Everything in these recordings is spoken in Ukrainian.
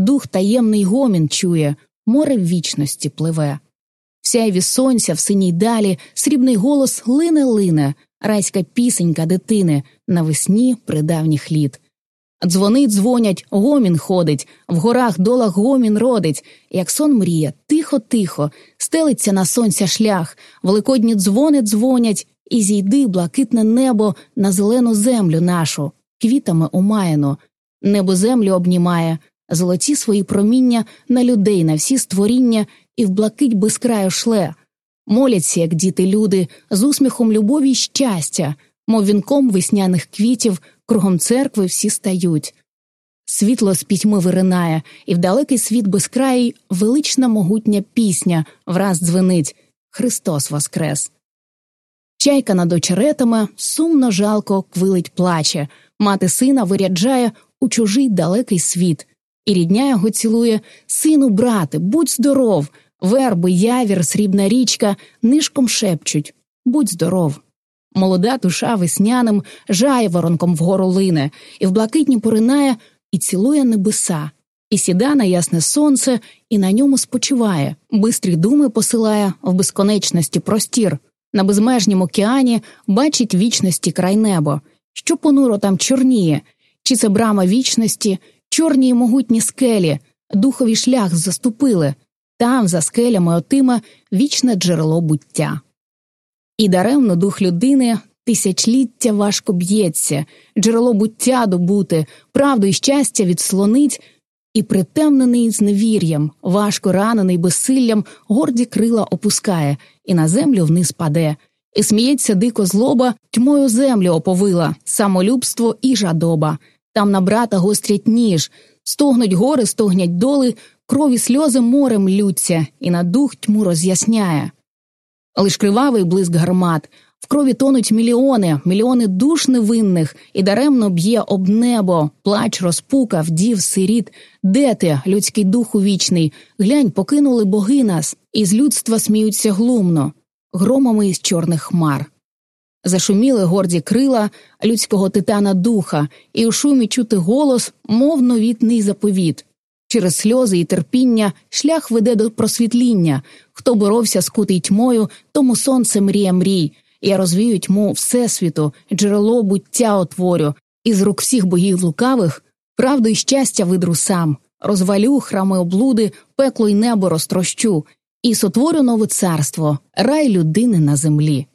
дух таємний гомін чує, море в вічності пливе. В сяйві сонця в синій далі срібний голос лине лине, райська пісенька дитини навесні придавніх літ. Дзвони дзвонять, гомін ходить, в горах долах гомін родить, як сон мріє, тихо, тихо, стелиться на сонця шлях, великодні дзвони дзвонять, і зійди блакитне небо на зелену землю нашу, квітами умаяно, небо землю обнімає, золоті свої проміння на людей, на всі створіння, і в блакить без краю шле. Моляться, як діти люди, з усміхом любові й щастя, мов вінком весняних квітів, кругом церкви всі стають. Світло з пітьми виринає, і в далекий світ безкраїй велична могутня пісня враз дзвенить Христос Воскрес. Чайка над очеретами сумно жалко квилить плаче, мати сина виряджає у чужий далекий світ, і рідня його цілує Сину, брате, будь здоров, верби, явір, срібна річка нишком шепчуть Будь здоров. Молода душа весняним жає воронком вгору лине, і в блакитні поринає і цілує небеса, і сіда на ясне сонце, і на ньому спочиває, бистрі думи посилає в безконечності простір, на безмежнім океані бачить вічності край небо, що понуро там чорніє, чи це брама вічності, чорні й могутні скелі, духові шлях заступили, там, за скелями отима, вічне джерело буття. І даремно дух людини тисячліття важко б'ється, джерело буття добути, правду і щастя відслонить, і притемнений зневір'ям, важко ранений безсиллям, горді крила опускає, і на землю вниз паде, і сміється дико злоба, тьмою землю оповила, самолюбство і жадоба. Там на брата гострять ніж, стогнуть гори, стогнять доли, крові сльози морем лються, і на дух тьму роз'ясняє. Лиш кривавий блиск гармат, в крові тонуть мільйони, мільйони душ невинних, і даремно б'є об небо, плач розпука, вдів, сиріт. Де ти, людський духу вічний? Глянь, покинули боги нас, і з людства сміються глумно, громами із чорних хмар. Зашуміли горді крила людського титана духа, і у шумі чути голос, мов новітний заповіт. Через сльози і терпіння шлях веде до просвітління. Хто боровся з кутий тьмою, тому сонце мрія мрій. Я розвію тьму всесвіту, джерело буття отворю, і з рук всіх богів лукавих правду і щастя видру сам, розвалю храми облуди, пекло й небо розтрощу, і сотворю нове царство, рай людини на землі.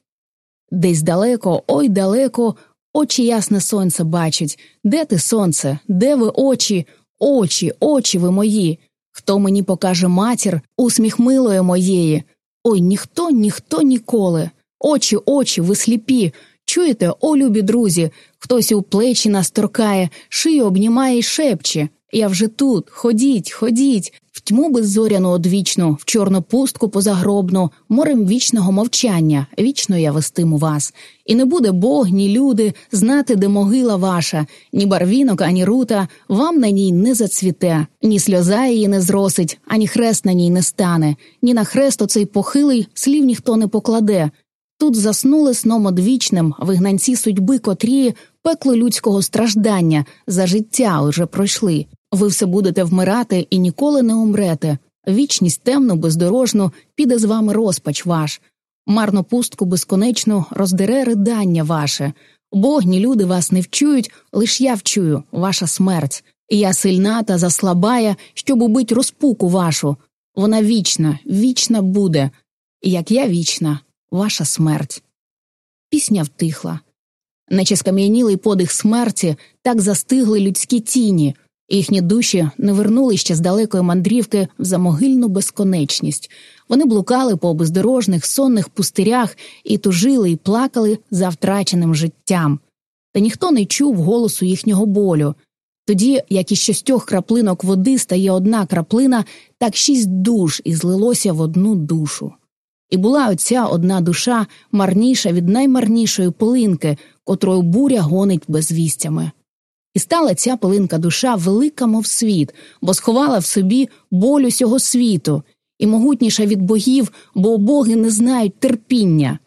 Десь далеко, ой далеко, очі ясне сонце бачать. Де ти, сонце, де ви очі, очі, очі ви мої? Хто мені покаже матір, усміх милої моєї? Ой, ніхто, ніхто ніколи. Очі, очі, ви сліпі. Чуєте, о, любі друзі, хтось у плечі нас торкає, шию обнімає й шепче. Я вже тут, ходіть, ходіть, тьму беззоряну одвічну, в чорну пустку позагробну, морем вічного мовчання, вічно я вестиму вас. І не буде Бог, ні люди знати, де могила ваша, ні барвінок, ані рута, вам на ній не зацвіте, ні сльоза її не зросить, ані хрест на ній не стане, ні на хрест оцей похилий слів ніхто не покладе. Тут заснули сном одвічним вигнанці судьби, котрі пекло людського страждання за життя уже пройшли. Ви все будете вмирати і ніколи не умрете. Вічність темну, бездорожну, піде з вами розпач ваш, марну пустку безконечну роздере ридання ваше. Богні люди вас не вчують, лиш я вчую, ваша смерть. Я сильна та заслабая, щоб убить розпуку вашу. Вона вічна, вічна буде, як я вічна, ваша смерть. Пісня втихла. Наче скам'янілий подих смерті, так застигли людські тіні. Їхні душі не вернули ще з далекої мандрівки в замогильну безконечність. Вони блукали по бездорожних сонних пустирях і тужили і плакали за втраченим життям. Та ніхто не чув голосу їхнього болю. Тоді, як із шістьох краплинок води стає одна краплина, так шість душ і злилося в одну душу. І була оця одна душа марніша від наймарнішої полинки, котрою буря гонить безвістями. І стала ця полинка душа велика, мов світ, бо сховала в собі боль усього світу, і могутніша від богів, бо боги не знають терпіння.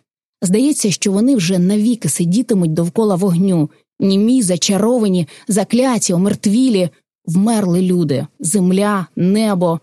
Здається, що вони вже навіки сидітимуть довкола вогню, німі, зачаровані, закляті, омертвілі, Вмерли люди, земля, небо,